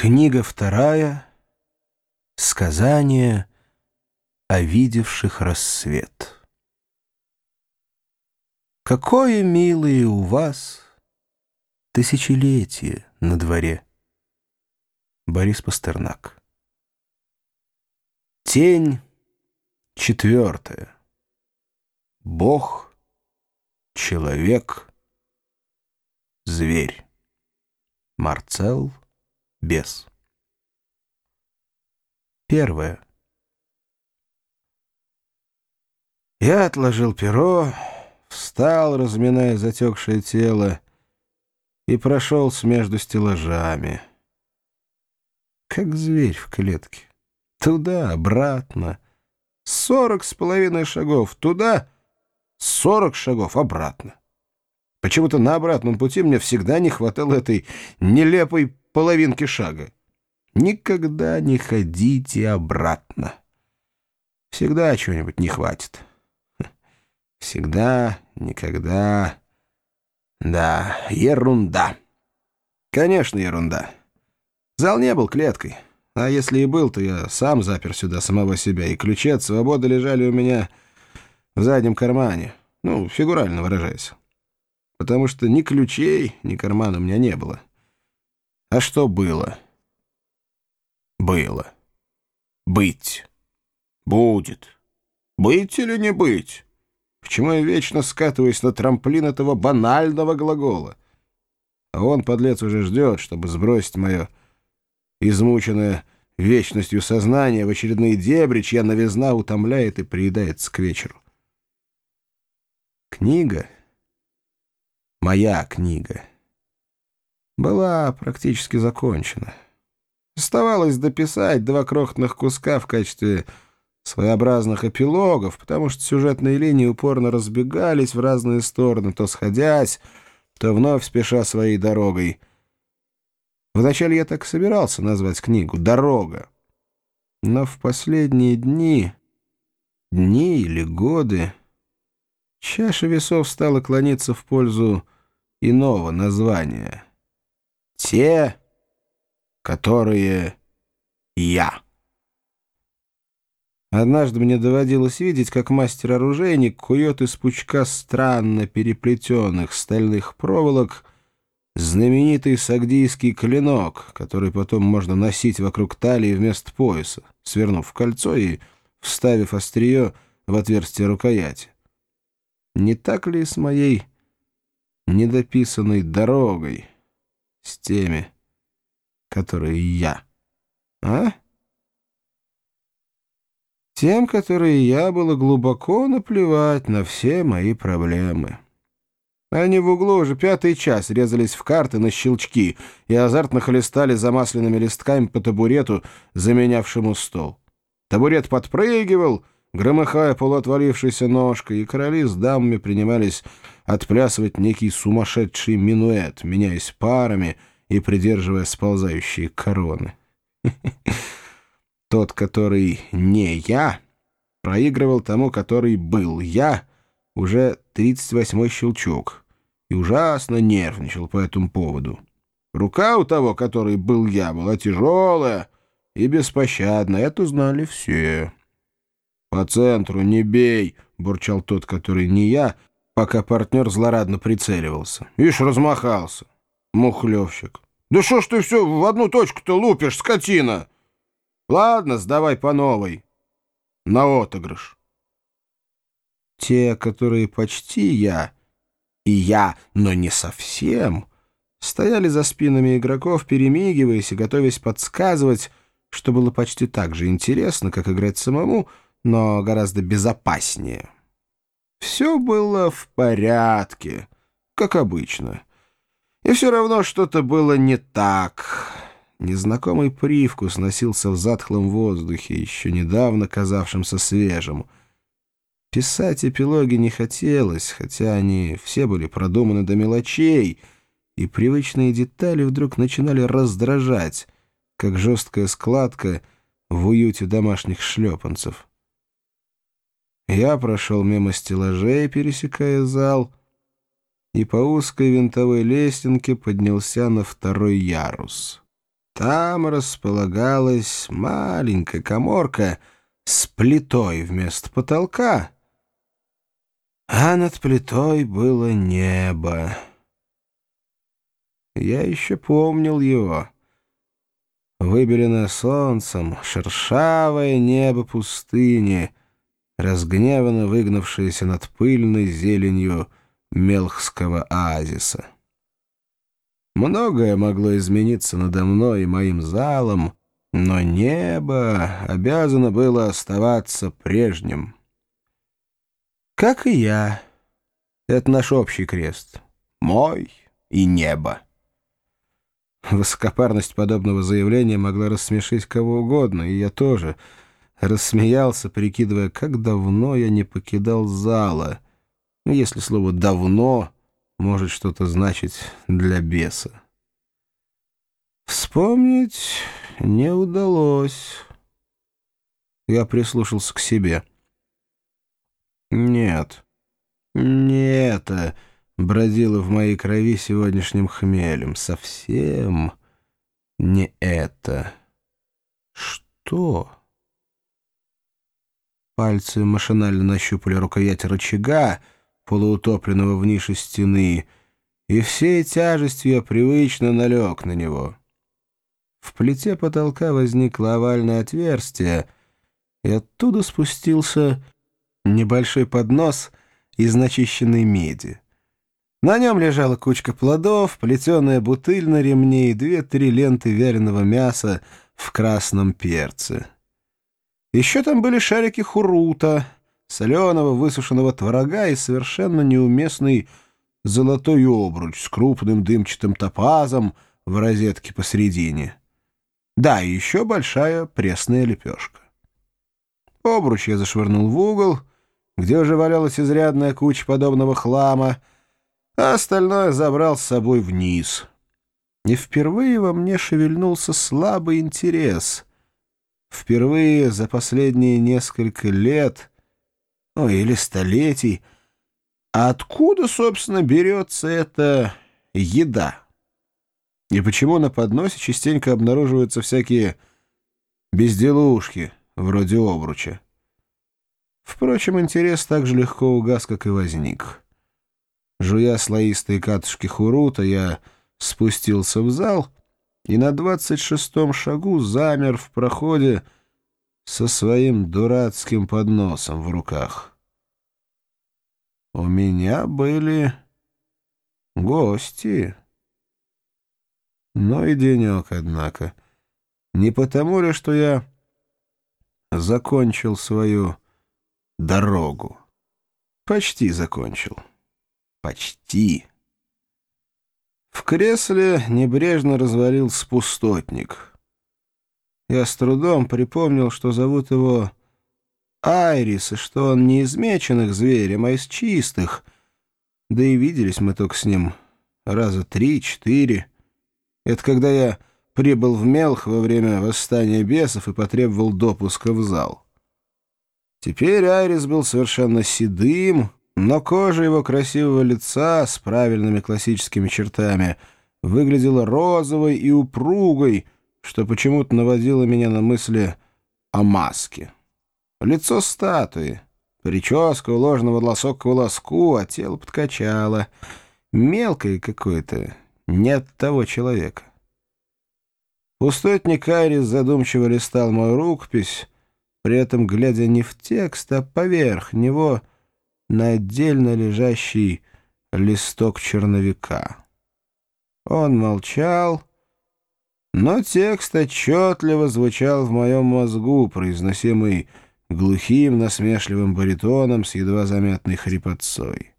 Книга вторая. Сказание о видевших рассвет. Какое милое у вас тысячелетие на дворе. Борис Пастернак. Тень четвертая. Бог, человек, зверь. Марцел Бес. Первое. Я отложил перо, встал, разминая затекшее тело, и прошелся между стеллажами. Как зверь в клетке. Туда, обратно. Сорок с половиной шагов. Туда, сорок шагов обратно. Почему-то на обратном пути мне всегда не хватало этой нелепой половинки шага. Никогда не ходите обратно. Всегда чего-нибудь не хватит. Всегда, никогда. Да, ерунда. Конечно, ерунда. Зал не был клеткой. А если и был, то я сам запер сюда самого себя, и ключи от свободы лежали у меня в заднем кармане. Ну, фигурально выражаясь. Потому что ни ключей, ни кармана у меня не было. А что было? Было. Быть. Будет. Быть или не быть? Почему я вечно скатываюсь на трамплин этого банального глагола? А он, подлец, уже ждет, чтобы сбросить мое измученное вечностью сознание в очередные дебри, чья новизна утомляет и приедается к вечеру. Книга, моя книга — была практически закончена. Оставалось дописать два крохотных куска в качестве своеобразных эпилогов, потому что сюжетные линии упорно разбегались в разные стороны, то сходясь, то вновь спеша своей дорогой. Вначале я так и собирался назвать книгу «Дорога». Но в последние дни, дни или годы, чаша весов стала клониться в пользу иного названия — те, которые я. Однажды мне доводилось видеть, как мастер-оружейник кует из пучка странно переплетенных стальных проволок знаменитый сагдийский клинок, который потом можно носить вокруг талии вместо пояса, свернув в кольцо и вставив острие в отверстие рукояти. Не так ли с моей недописанной дорогой? С теми, которые я. А? Тем, которые я, было глубоко наплевать на все мои проблемы. Они в углу уже пятый час резались в карты на щелчки и азартно хлестали замасленными листками по табурету, заменявшему стол. Табурет подпрыгивал, громыхая полуотвалившейся ножкой, и короли с дамами принимались отплясывать некий сумасшедший минуэт, меняясь парами и придерживая сползающие короны. Тот, который не я, проигрывал тому, который был я, уже 38-й щелчок, и ужасно нервничал по этому поводу. Рука у того, который был я, была тяжелая и беспощадная, это знали все. «По центру не бей!» — бурчал тот, который не я, пока партнер злорадно прицеливался. «Ишь, размахался! Мухлевщик! Да что ж ты все в одну точку-то лупишь, скотина! Ладно, сдавай по новой. На отыгрыш!» Те, которые почти я, и я, но не совсем, стояли за спинами игроков, перемигиваясь и готовясь подсказывать, что было почти так же интересно, как играть самому — но гораздо безопаснее. Все было в порядке, как обычно. И все равно что-то было не так. Незнакомый привкус носился в затхлом воздухе, еще недавно казавшемся свежим. Писать эпилоги не хотелось, хотя они все были продуманы до мелочей, и привычные детали вдруг начинали раздражать, как жесткая складка в уюте домашних шлепанцев. Я прошел мимо стеллажей, пересекая зал, и по узкой винтовой лестнике поднялся на второй ярус. Там располагалась маленькая коморка с плитой вместо потолка, а над плитой было небо. Я еще помнил его. Выбеленное солнцем, шершавое небо пустыни, разгневанно выгнавшееся над пыльной зеленью Мелхского оазиса. Многое могло измениться надо мной и моим залом, но небо обязано было оставаться прежним. Как и я. Это наш общий крест. Мой и небо. Высокопарность подобного заявления могла рассмешить кого угодно, и я тоже рассмеялся, прикидывая, как давно я не покидал зала, ну, если слово «давно» может что-то значить для беса. Вспомнить не удалось. Я прислушался к себе. Нет, не это бродило в моей крови сегодняшним хмелем. Совсем не это. Что? Пальцы машинально нащупали рукоять рычага, полуутопленного в нише стены, и всей тяжестью привычно налег на него. В плите потолка возникло овальное отверстие, и оттуда спустился небольшой поднос из начищенной меди. На нем лежала кучка плодов, плетеная бутыль на ремне и две-три ленты вяленого мяса в красном перце. Еще там были шарики хурута — соленого высушенного творога и совершенно неуместный золотой обруч с крупным дымчатым топазом в розетке посередине. Да, и еще большая пресная лепешка. Обруч я зашвырнул в угол, где уже валялась изрядная куча подобного хлама, а остальное забрал с собой вниз. И впервые во мне шевельнулся слабый интерес. Впервые за последние несколько лет ну или столетий. Откуда, собственно, берется эта еда? И почему на подносе частенько обнаруживаются всякие безделушки, вроде обруча? Впрочем, интерес так же легко угас, как и возник. Жуя слоистые катушки хурута, я спустился в зал и на двадцать шестом шагу замер в проходе, со своим дурацким подносом в руках. У меня были гости. Ну и денек, однако. Не потому ли, что я закончил свою дорогу? Почти закончил. Почти. В кресле небрежно развалился пустотник — я с трудом припомнил, что зовут его Айрис, и что он не из меченых зверем, а из чистых. Да и виделись мы только с ним раза три-четыре. Это когда я прибыл в Мелх во время восстания бесов и потребовал допуска в зал. Теперь Айрис был совершенно седым, но кожа его красивого лица с правильными классическими чертами выглядела розовой и упругой, что почему-то наводило меня на мысли о маске. Лицо статуи, прическа уложена волосок к волоску, а тело подкачало. Мелкое какое-то, не от того человека. Пустотник Айрис задумчиво листал мою рукопись, при этом глядя не в текст, а поверх него на отдельно лежащий листок черновика. Он молчал но текст отчетливо звучал в моем мозгу, произносимый глухим насмешливым баритоном с едва заметной хрипотцой.